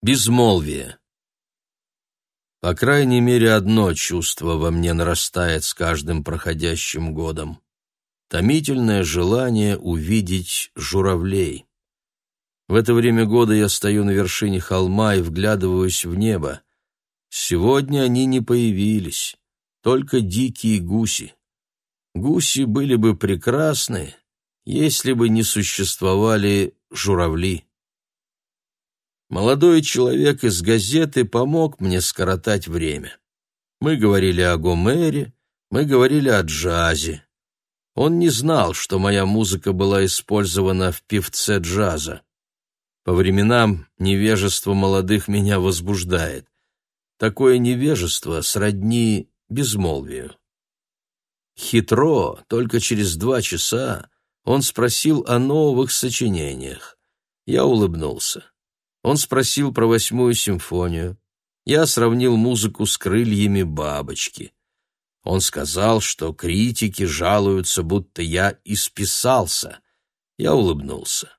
Безмолвие. По крайней мере, одно чувство во мне нарастает с каждым проходящим годом. Томительное желание увидеть журавлей. В это время года я стою на вершине холма и вглядываюсь в небо. Сегодня они не появились, только дикие гуси. Гуси были бы прекрасны, если бы не существовали журавли. Молодой человек из газеты помог мне скоротать время. Мы говорили о Гомере, мы говорили о джазе. Он не знал, что моя музыка была использована в певце джаза. По временам невежество молодых меня возбуждает. Такое невежество сродни безмолвию. Хитро, только через два часа, он спросил о новых сочинениях. Я улыбнулся. Он спросил про восьмую симфонию. Я сравнил музыку с крыльями бабочки. Он сказал, что критики жалуются, будто я исписался. Я улыбнулся.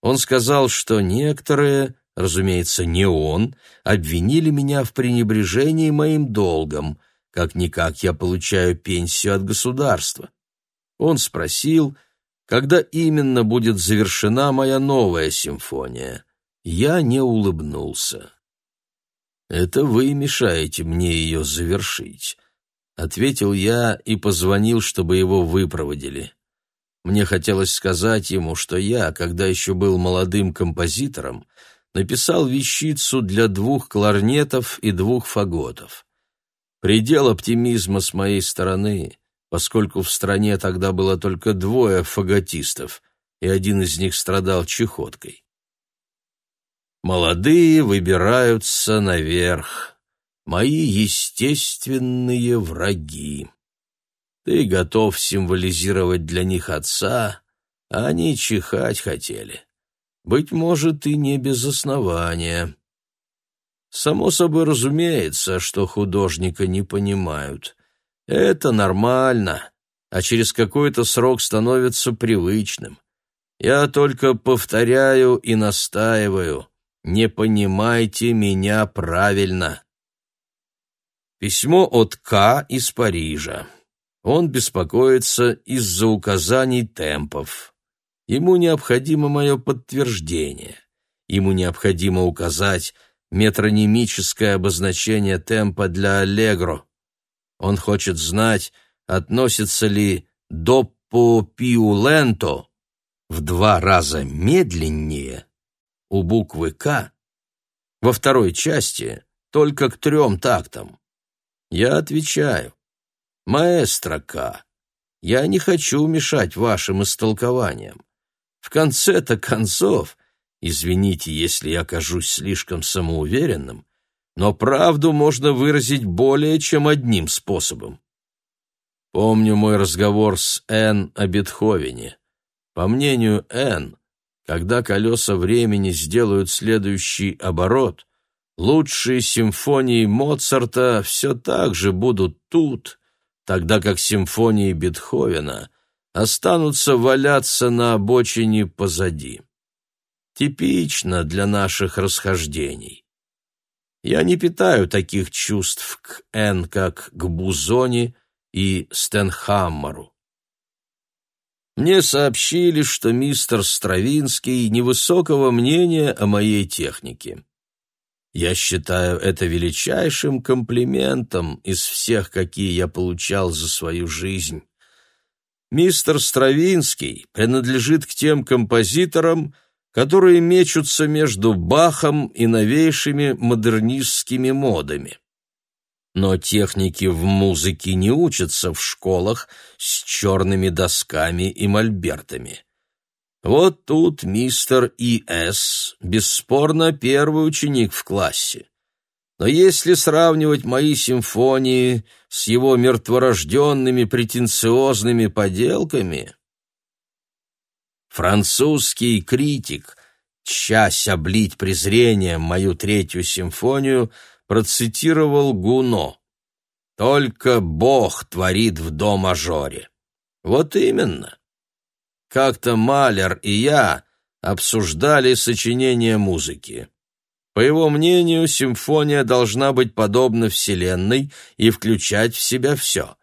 Он сказал, что некоторые, разумеется, не он, обвинили меня в пренебрежении моим долгом. Как-никак я получаю пенсию от государства. Он спросил, когда именно будет завершена моя новая симфония. Я не улыбнулся. «Это вы мешаете мне ее завершить», — ответил я и позвонил, чтобы его выпроводили. Мне хотелось сказать ему, что я, когда еще был молодым композитором, написал вещицу для двух кларнетов и двух фаготов. Предел оптимизма с моей стороны, поскольку в стране тогда было только двое фаготистов, и один из них страдал чехоткой. Молодые выбираются наверх, мои естественные враги. Ты готов символизировать для них отца, а они чихать хотели. Быть может, и не без основания. Само собой разумеется, что художника не понимают. Это нормально, а через какой-то срок становится привычным. Я только повторяю и настаиваю — не понимайте меня правильно. Письмо от К из Парижа. Он беспокоится из-за указаний темпов. Ему необходимо мое подтверждение. Ему необходимо указать метронимическое обозначение темпа для аллегро. Он хочет знать, относится ли доппо пиуленто в два раза медленнее у буквы «К» во второй части только к трем тактам. Я отвечаю, маэстро К, я не хочу мешать вашим истолкованиям. В конце-то концов, извините, если я окажусь слишком самоуверенным, но правду можно выразить более чем одним способом. Помню мой разговор с Н. о Бетховене. По мнению Н., когда колеса времени сделают следующий оборот, лучшие симфонии Моцарта все так же будут тут, тогда как симфонии Бетховена останутся валяться на обочине позади. Типично для наших расхождений. Я не питаю таких чувств к Н, как к Бузони и Стенхаммеру. Мне сообщили, что мистер Стравинский невысокого мнения о моей технике. Я считаю это величайшим комплиментом из всех, какие я получал за свою жизнь. Мистер Стравинский принадлежит к тем композиторам, которые мечутся между Бахом и новейшими модернистскими модами. Но техники в музыке не учатся в школах с черными досками и мольбертами. Вот тут мистер И.С. бесспорно первый ученик в классе. Но если сравнивать мои симфонии с его мертворожденными претенциозными поделками... Французский критик, часть облить презрением мою третью симфонию, процитировал Гуно. «Только Бог творит в до-мажоре». Вот именно. Как-то Малер и я обсуждали сочинение музыки. По его мнению, симфония должна быть подобна Вселенной и включать в себя все.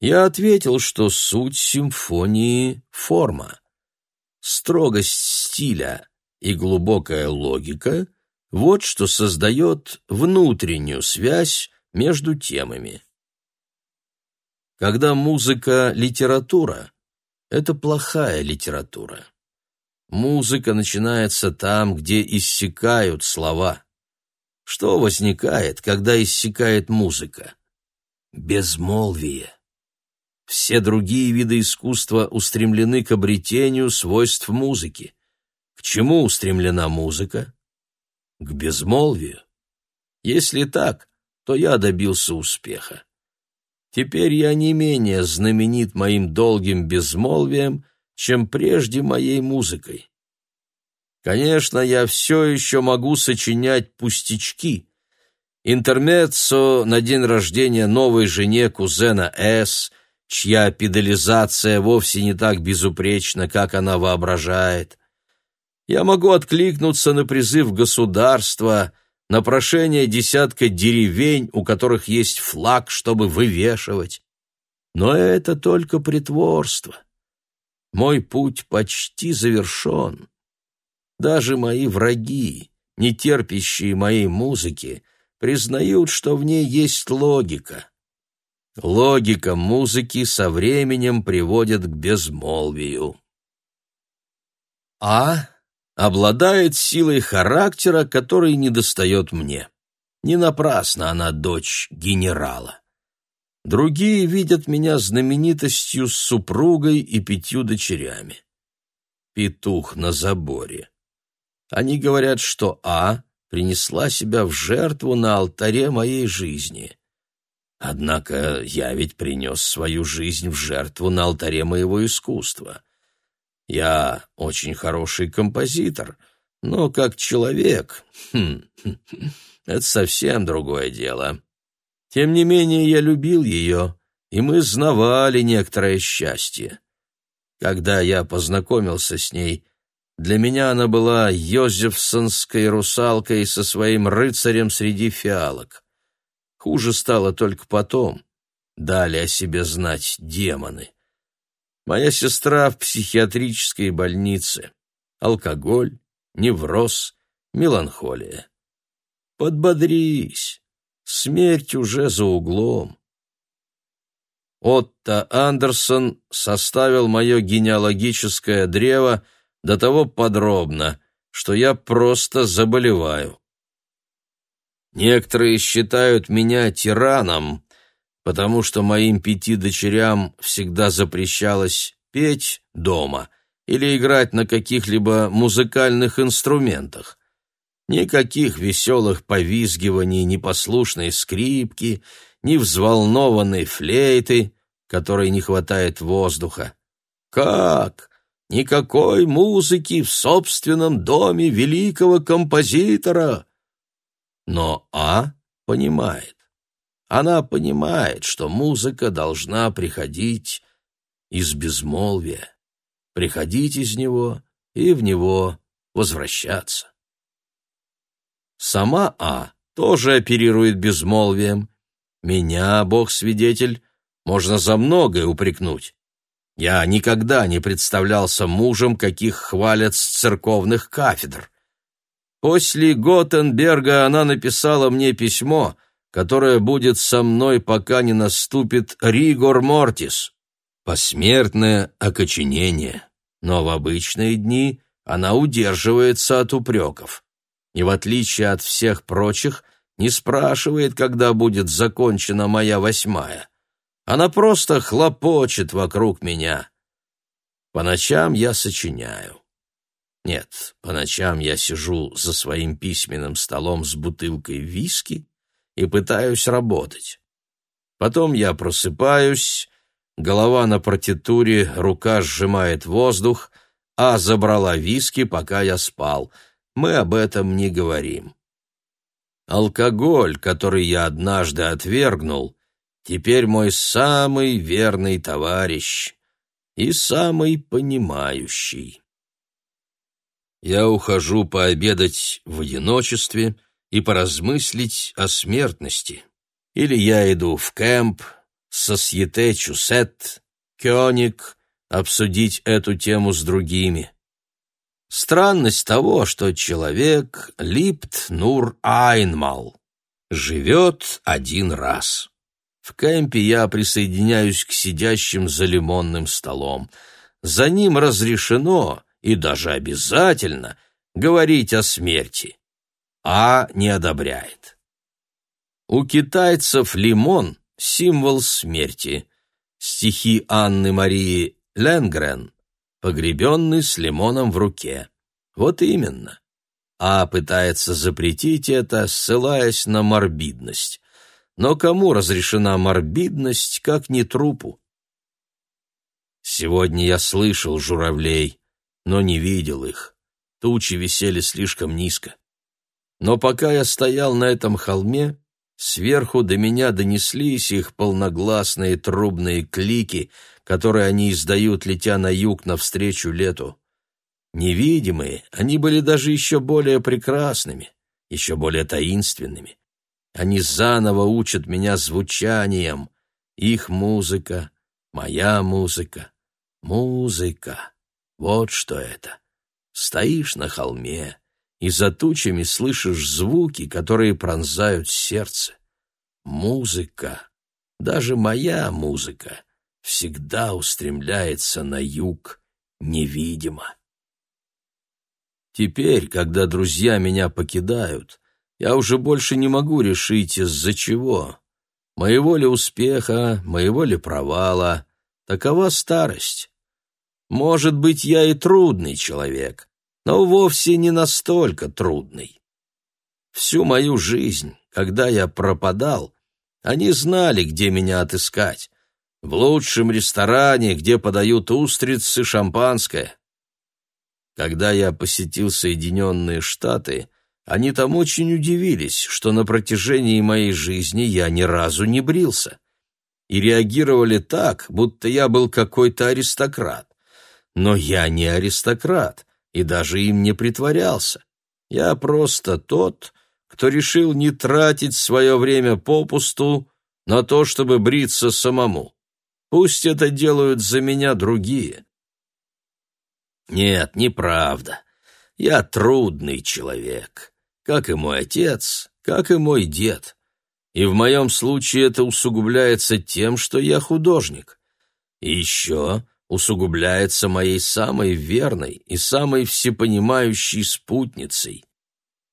Я ответил, что суть симфонии — форма. Строгость стиля и глубокая логика — вот что создает внутреннюю связь между темами. Когда музыка — литература, это плохая литература. Музыка начинается там, где иссякают слова. Что возникает, когда иссякает музыка? Безмолвие. Все другие виды искусства устремлены к обретению свойств музыки. К чему устремлена музыка? К безмолвию. Если так, то я добился успеха. Теперь я не менее знаменит моим долгим безмолвием, чем прежде моей музыкой. Конечно, я все еще могу сочинять пустячки. Интермеццо на день рождения новой жене кузена С, чья педализация вовсе не так безупречна, как она воображает. Я могу откликнуться на призыв государства, на прошение десятка деревень, у которых есть флаг, чтобы вывешивать. Но это только притворство. Мой путь почти завершен. Даже мои враги, не терпящие моей музыки, признают, что в ней есть логика. Логика музыки со временем приводит к безмолвию. А обладает силой характера, которой недостает мне. Не напрасно она дочь генерала. Другие видят меня знаменитостью с супругой и пятью дочерями. Петух на заборе. Они говорят, что А принесла себя в жертву на алтаре моей жизни. Однако я ведь принес свою жизнь в жертву на алтаре моего искусства. Я очень хороший композитор, но как человек, хм, это совсем другое дело. Тем не менее, я любил ее, и мы знавали некоторое счастье. Когда я познакомился с ней, для меня она была йозефсонской русалкой со своим рыцарем среди фиалок. Хуже стало только потом. Дали о себе знать демоны. Моя сестра в психиатрической больнице. Алкоголь, невроз, меланхолия. Подбодрись. Смерть уже за углом. Отто Андерсон составил мое генеалогическое древо до того подробно, что я просто заболеваю. Некоторые считают меня тираном, потому что моим пяти дочерям всегда запрещалось петь дома или играть на каких-либо музыкальных инструментах. Никаких веселых повизгиваний, непослушной скрипки, ни взволнованной флейты, которой не хватает воздуха. Как? Никакой музыки в собственном доме великого композитора. Но А понимает. Она понимает, что музыка должна приходить из безмолвия, приходить из него и в него возвращаться. Сама А тоже оперирует безмолвием. Меня, Бог-свидетель, можно за многое упрекнуть. Я никогда не представлялся мужем, каких хвалят с церковных кафедр. После Готенберга она написала мне письмо, которое будет со мной, пока не наступит ригор мортис, посмертное окоченение. Но в обычные дни она удерживается от упреков и, в отличие от всех прочих, не спрашивает, когда будет закончена моя восьмая. Она просто хлопочет вокруг меня. По ночам я сочиняю. Нет, по ночам я сижу за своим письменным столом с бутылкой виски и пытаюсь работать. Потом я просыпаюсь, голова на партитуре, рука сжимает воздух, а забрала виски, пока я спал — мы об этом не говорим. Алкоголь, который я однажды отвергнул, теперь мой самый верный товарищ и самый понимающий. я ухожу пообедать в одиночестве и поразмыслить о смертности. Или я иду в кемп, сосьете чусет, кёник, обсудить эту тему с другими. Странность того, что человек липт нур айнмал, живет один раз. В кемпе я присоединяюсь к сидящим за лимонным столом. За ним разрешено, и даже обязательно, говорить о смерти, а не одобряет. У китайцев лимон — символ смерти. Стихи Анны Марии Ленгрен погребенный с лимоном в руке. Вот именно. А пытается запретить это, ссылаясь на морбидность. Но кому разрешена морбидность, как не трупу? Сегодня я слышал журавлей, но не видел их. Тучи висели слишком низко. Но пока я стоял на этом холме, сверху до меня донеслись их полногласные трубные клики — которые они издают, летя на юг навстречу лету. Невидимые, они были даже еще более прекрасными, еще более таинственными. Они заново учат меня звучанием. Их музыка, моя музыка, музыка. Вот что это. Стоишь на холме, и за тучами слышишь звуки, которые пронзают сердце. Музыка, даже моя музыка — всегда устремляется на юг невидимо. Теперь, когда друзья меня покидают, я уже больше не могу решить, из-за чего. Моего ли успеха, моего ли провала. Такова старость. Может быть, я и трудный человек, но вовсе не настолько трудный. Всю мою жизнь, когда я пропадал, они знали, где меня отыскать в лучшем ресторане, где подают устрицы шампанское. Когда я посетил Соединенные Штаты, они там очень удивились, что на протяжении моей жизни я ни разу не брился. И реагировали так, будто я был какой-то аристократ. Но я не аристократ, и даже им не притворялся. Я просто тот, кто решил не тратить свое время попусту на то, чтобы бриться самому. Пусть это делают за меня другие. Нет, неправда. Я трудный человек, как и мой отец, как и мой дед. И в моем случае это усугубляется тем, что я художник. И еще усугубляется моей самой верной и самой всепонимающей спутницей.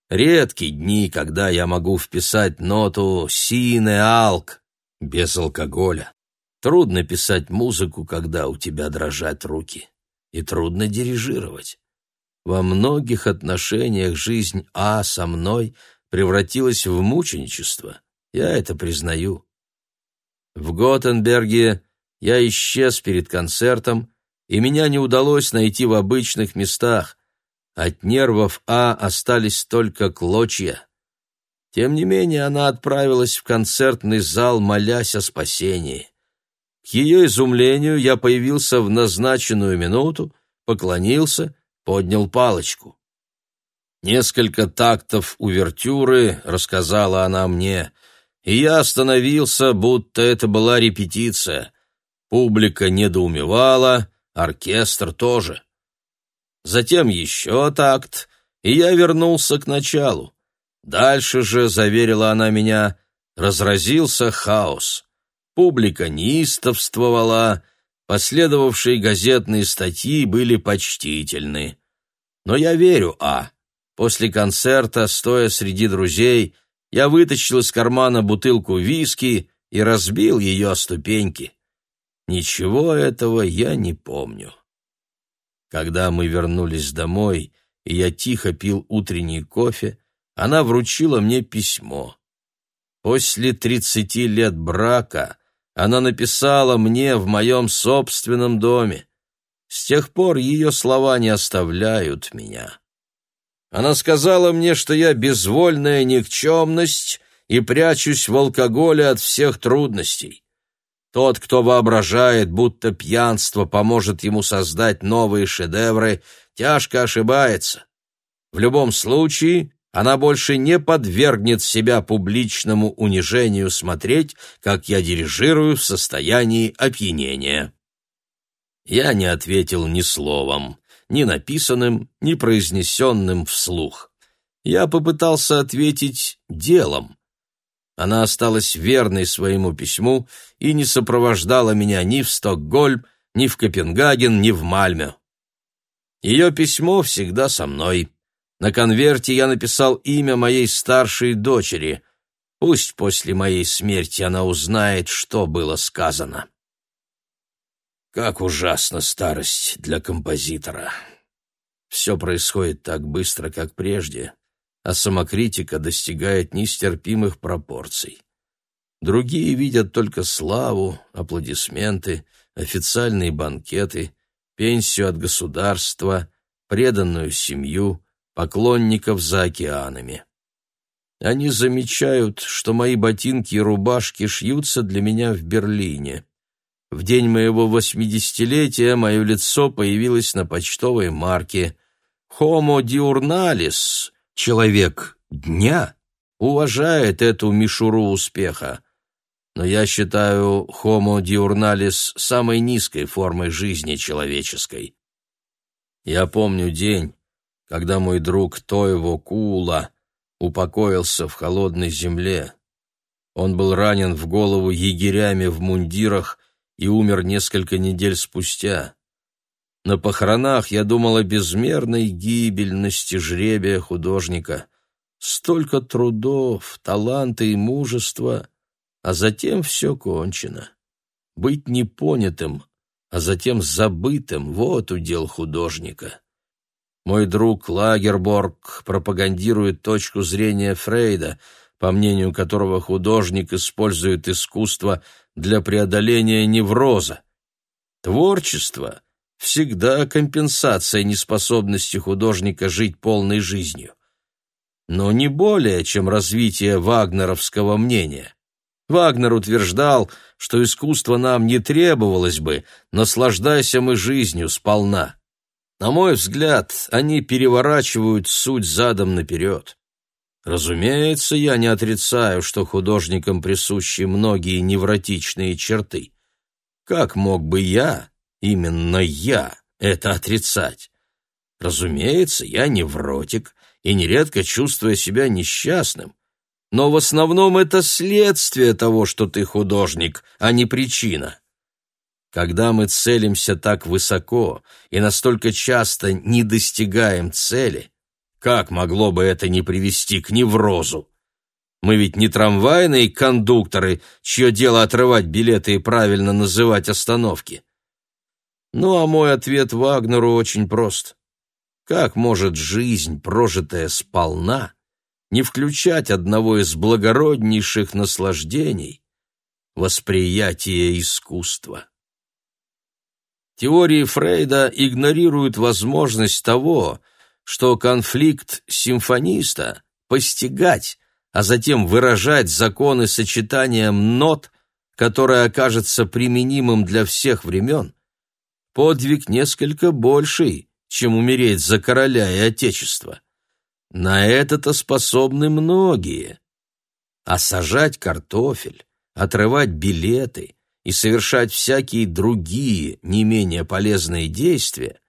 Редкие дни, когда я могу вписать ноту «сине алк» без алкоголя. Трудно писать музыку, когда у тебя дрожат руки, и трудно дирижировать. Во многих отношениях жизнь А со мной превратилась в мученичество. Я это признаю. В Готенберге я исчез перед концертом, и меня не удалось найти в обычных местах. От нервов А остались только клочья. Тем не менее, она отправилась в концертный зал, молясь о спасении. К ее изумлению я появился в назначенную минуту, поклонился, поднял палочку. Несколько тактов увертюры рассказала она мне, и я остановился, будто это была репетиция. Публика недоумевала, оркестр тоже. Затем еще такт, и я вернулся к началу. Дальше же, заверила она меня, разразился хаос. Публика неистовствовала, последовавшие газетные статьи были почтительны. Но я верю, А. После концерта, стоя среди друзей, я вытащил из кармана бутылку виски и разбил ее о ступеньки. Ничего этого я не помню. Когда мы вернулись домой, и я тихо пил утренний кофе, она вручила мне письмо. После тридцати лет брака она написала мне в моем собственном доме. С тех пор ее слова не оставляют меня. Она сказала мне, что я безвольная никчемность и прячусь в алкоголе от всех трудностей. Тот, кто воображает, будто пьянство поможет ему создать новые шедевры, тяжко ошибается. В любом случае, она больше не подвергнет себя публичному унижению смотреть, как я дирижирую в состоянии опьянения. Я не ответил ни словом, ни написанным, ни произнесенным вслух. Я попытался ответить делом. Она осталась верной своему письму и не сопровождала меня ни в Стокгольм, ни в Копенгаген, ни в Мальме. Ее письмо всегда со мной. На конверте я написал имя моей старшей дочери. Пусть после моей смерти она узнает, что было сказано. Как ужасна старость для композитора. Все происходит так быстро, как прежде, а самокритика достигает нестерпимых пропорций. Другие видят только славу, аплодисменты, официальные банкеты, пенсию от государства, преданную семью, поклонников за океанами. Они замечают, что мои ботинки и рубашки шьются для меня в Берлине. В день моего восьмидесятилетия мое лицо появилось на почтовой марке «Homo diurnalis» — «Человек дня» уважает эту мишуру успеха. Но я считаю Homo diurnalis самой низкой формой жизни человеческой. Я помню день, когда мой друг Тоево Кула упокоился в холодной земле. Он был ранен в голову егерями в мундирах и умер несколько недель спустя. На похоронах я думал о безмерной гибельности жребия художника. Столько трудов, таланта и мужества, а затем все кончено. Быть непонятым, а затем забытым — вот удел художника. Мой друг Лагерборг пропагандирует точку зрения Фрейда, по мнению которого художник использует искусство для преодоления невроза. Творчество — всегда компенсация неспособности художника жить полной жизнью. Но не более, чем развитие вагнеровского мнения. Вагнер утверждал, что искусство нам не требовалось бы, наслаждайся мы жизнью сполна. На мой взгляд, они переворачивают суть задом наперед. Разумеется, я не отрицаю, что художникам присущи многие невротичные черты. Как мог бы я, именно я, это отрицать? Разумеется, я невротик и нередко чувствую себя несчастным, но в основном это следствие того, что ты художник, а не причина. Когда мы целимся так высоко и настолько часто не достигаем цели, как могло бы это не привести к неврозу? Мы ведь не трамвайные кондукторы, чье дело отрывать билеты и правильно называть остановки. Ну а мой ответ Вагнеру очень прост. Как может жизнь, прожитая сполна, не включать одного из благороднейших наслаждений — восприятия искусства? Теории Фрейда игнорируют возможность того, что конфликт симфониста постигать, а затем выражать законы сочетанием нот, которое окажется применимым для всех времен, подвиг несколько больший, чем умереть за короля и отечество. На это-то способны многие. А сажать картофель, отрывать билеты — и совершать всякие другие не менее полезные действия,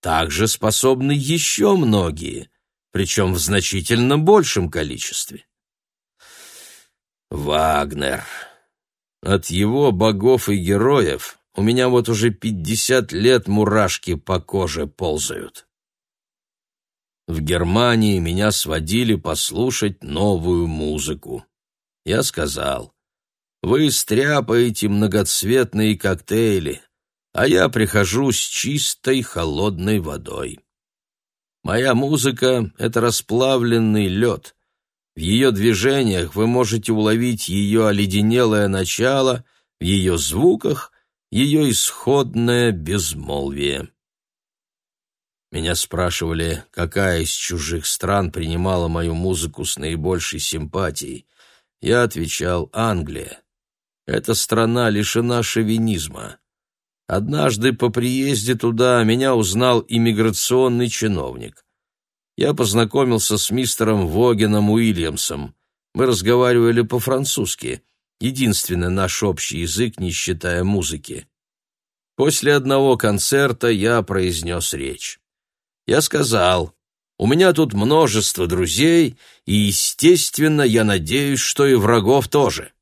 также способны еще многие, причем в значительно большем количестве. Вагнер. От его богов и героев у меня вот уже пятьдесят лет мурашки по коже ползают. В Германии меня сводили послушать новую музыку. Я сказал, вы стряпаете многоцветные коктейли, а я прихожу с чистой холодной водой. Моя музыка — это расплавленный лед. В ее движениях вы можете уловить ее оледенелое начало, в ее звуках — ее исходное безмолвие. Меня спрашивали, какая из чужих стран принимала мою музыку с наибольшей симпатией. Я отвечал «Англия». Эта страна лишена шовинизма. Однажды по приезде туда меня узнал иммиграционный чиновник. я познакомился с мистером Вогеном Уильямсом. Мы разговаривали по-французски, единственный наш общий язык, не считая музыки. После одного концерта я произнес речь. Я сказал, у меня тут множество друзей, и, естественно, я надеюсь, что и врагов тоже.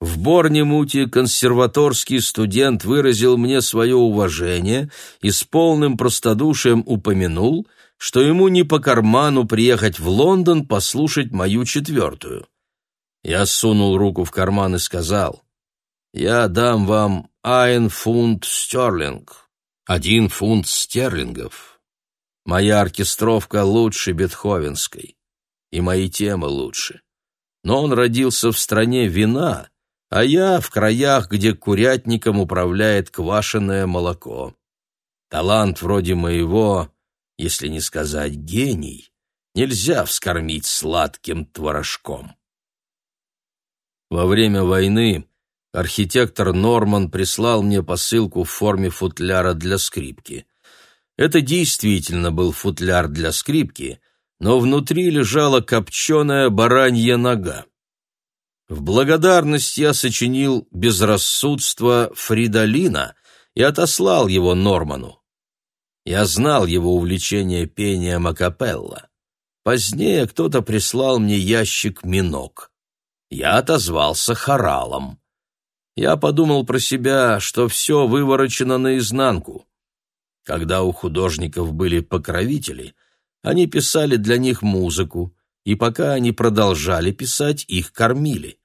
В Борнемуте консерваторский студент выразил мне свое уважение и с полным простодушием упомянул, что ему не по карману приехать в Лондон послушать мою четвертую. Я сунул руку в карман и сказал, «Я дам вам ein фунт стерлинг, один фунт стерлингов. Моя оркестровка лучше бетховенской, и мои темы лучше. Но он родился в стране вина» а я в краях, где курятником управляет квашеное молоко. Талант вроде моего, если не сказать гений, нельзя вскормить сладким творожком. Во время войны архитектор Норман прислал мне посылку в форме футляра для скрипки. Это действительно был футляр для скрипки, но внутри лежала копченая баранья нога. В благодарность я сочинил «Безрассудство Фридолина» и отослал его Норману. Я знал его увлечение пением акапелла. Позднее кто-то прислал мне ящик минок. Я отозвался хоралом. Я подумал про себя, что все выворочено наизнанку. Когда у художников были покровители, они писали для них музыку, и пока они продолжали писать, их кормили.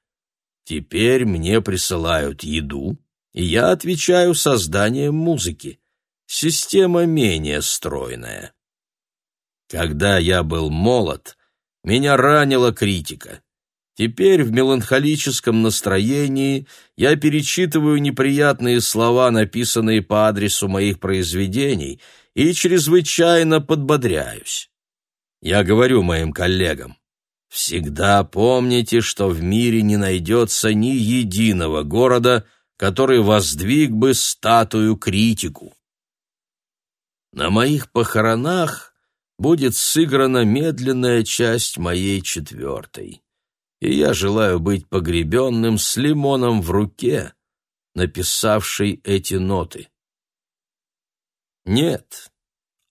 Теперь мне присылают еду, и я отвечаю созданием музыки. Система менее стройная. Когда я был молод, меня ранила критика. Теперь в меланхолическом настроении я перечитываю неприятные слова, написанные по адресу моих произведений, и чрезвычайно подбодряюсь. Я говорю моим коллегам, всегда помните, что в мире не найдется ни единого города, который воздвиг бы статую критику. На моих похоронах будет сыграна медленная часть моей четвертой, и я желаю быть погребенным с лимоном в руке, написавшей эти ноты. Нет,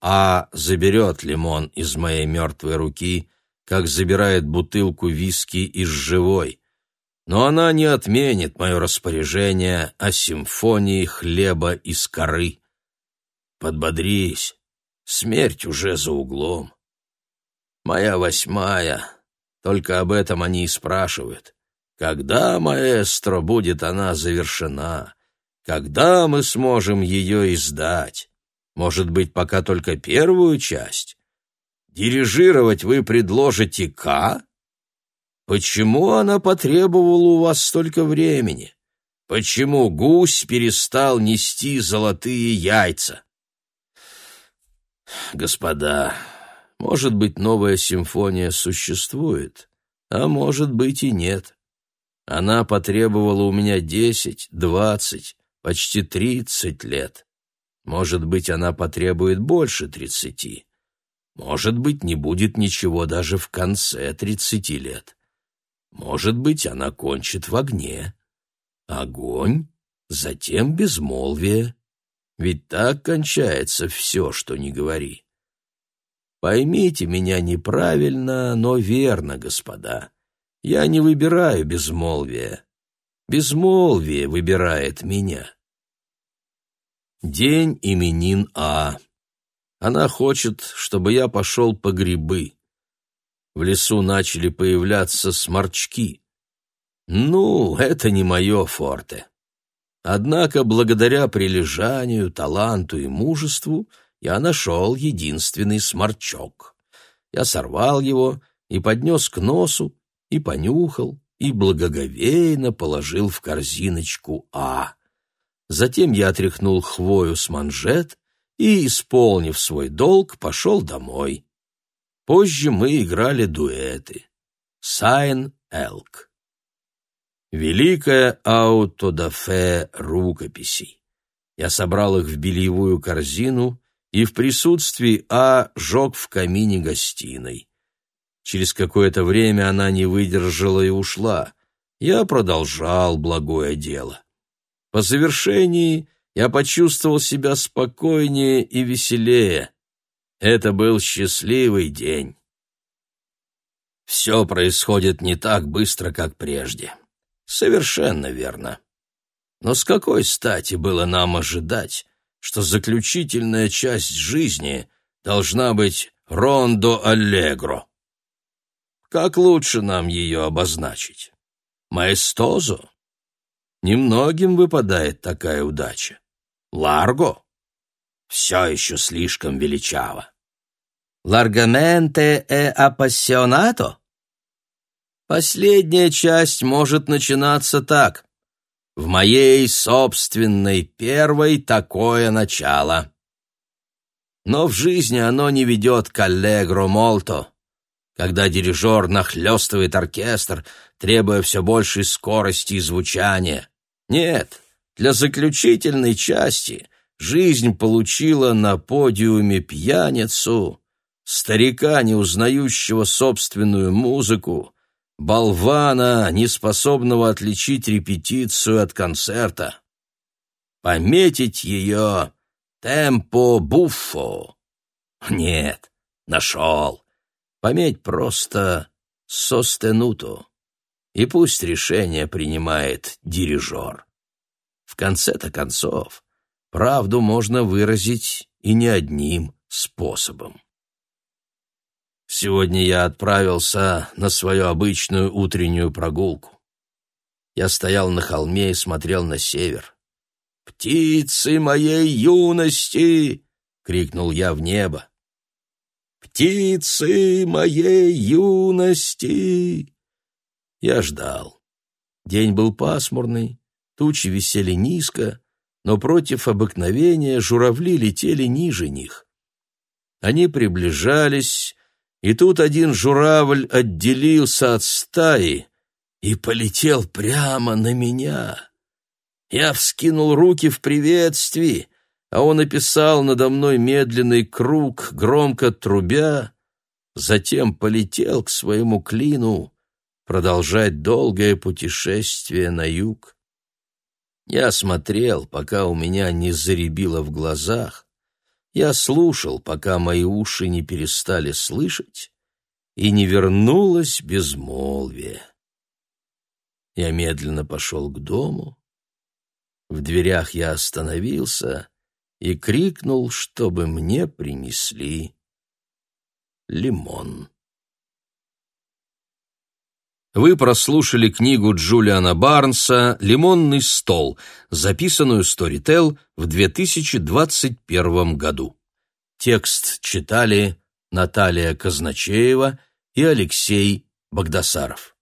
а заберет лимон из моей мертвой руки, как забирает бутылку виски из живой. Но она не отменит мое распоряжение о симфонии хлеба из коры. Подбодрись, смерть уже за углом. Моя восьмая, только об этом они и спрашивают. Когда, маэстро, будет она завершена? Когда мы сможем ее издать? Может быть, пока только первую часть? Дирижировать вы предложите К? Почему она потребовала у вас столько времени? Почему гусь перестал нести золотые яйца? Господа, может быть, новая симфония существует, а может быть и нет. Она потребовала у меня десять, двадцать, почти тридцать лет. Может быть, она потребует больше тридцати. Может быть, не будет ничего даже в конце тридцати лет. Может быть, она кончит в огне. Огонь, затем безмолвие. Ведь так кончается все, что не говори. Поймите меня неправильно, но верно, господа. Я не выбираю безмолвие. Безмолвие выбирает меня. День именин А. Она хочет, чтобы я пошел по грибы. В лесу начали появляться сморчки. Ну, это не мое форте. Однако, благодаря прилежанию, таланту и мужеству, я нашел единственный сморчок. Я сорвал его и поднес к носу, и понюхал, и благоговейно положил в корзиночку А. Затем я отряхнул хвою с манжет и, исполнив свой долг, пошел домой. Позже мы играли дуэты. Сайн Элк. Великая аутодафе рукописей. Я собрал их в бельевую корзину и в присутствии А жег в камине гостиной. Через какое-то время она не выдержала и ушла. Я продолжал благое дело. По завершении я почувствовал себя спокойнее и веселее. Это был счастливый день. Все происходит не так быстро, как прежде. Совершенно верно. Но с какой стати было нам ожидать, что заключительная часть жизни должна быть рондо аллегро? Как лучше нам ее обозначить? Маэстозо? Немногим выпадает такая удача. Ларго? Все еще слишком величаво. Ларгаменте э апассионато? Последняя часть может начинаться так. В моей собственной первой такое начало. Но в жизни оно не ведет к аллегро молто, когда дирижер нахлестывает оркестр, требуя все большей скорости и звучания. Нет, для заключительной части жизнь получила на подиуме пьяницу, старика, не узнающего собственную музыку, болвана, неспособного отличить репетицию от концерта. Пометить ее темпо буффо. Нет, нашел. Пометь просто состенуто. И пусть решение принимает дирижер. В конце-то концов, правду можно выразить и не одним способом. Сегодня я отправился на свою обычную утреннюю прогулку. Я стоял на холме и смотрел на север. «Птицы моей юности!» — крикнул я в небо. «Птицы моей юности!» Я ждал. День был пасмурный, тучи висели низко, но против обыкновения журавли летели ниже них. Они приближались, и тут один журавль отделился от стаи и полетел прямо на меня. Я вскинул руки в приветствии, а он описал надо мной медленный круг, громко трубя, затем полетел к своему клину продолжать долгое путешествие на юг. Я смотрел, пока у меня не заребило в глазах, я слушал, пока мои уши не перестали слышать, и не вернулось безмолвие. Я медленно пошел к дому. В дверях я остановился и крикнул, чтобы мне принесли лимон. Вы прослушали книгу Джулиана Барнса «Лимонный стол», записанную Storytel в 2021 году. Текст читали Наталья Казначеева и Алексей Богдасаров.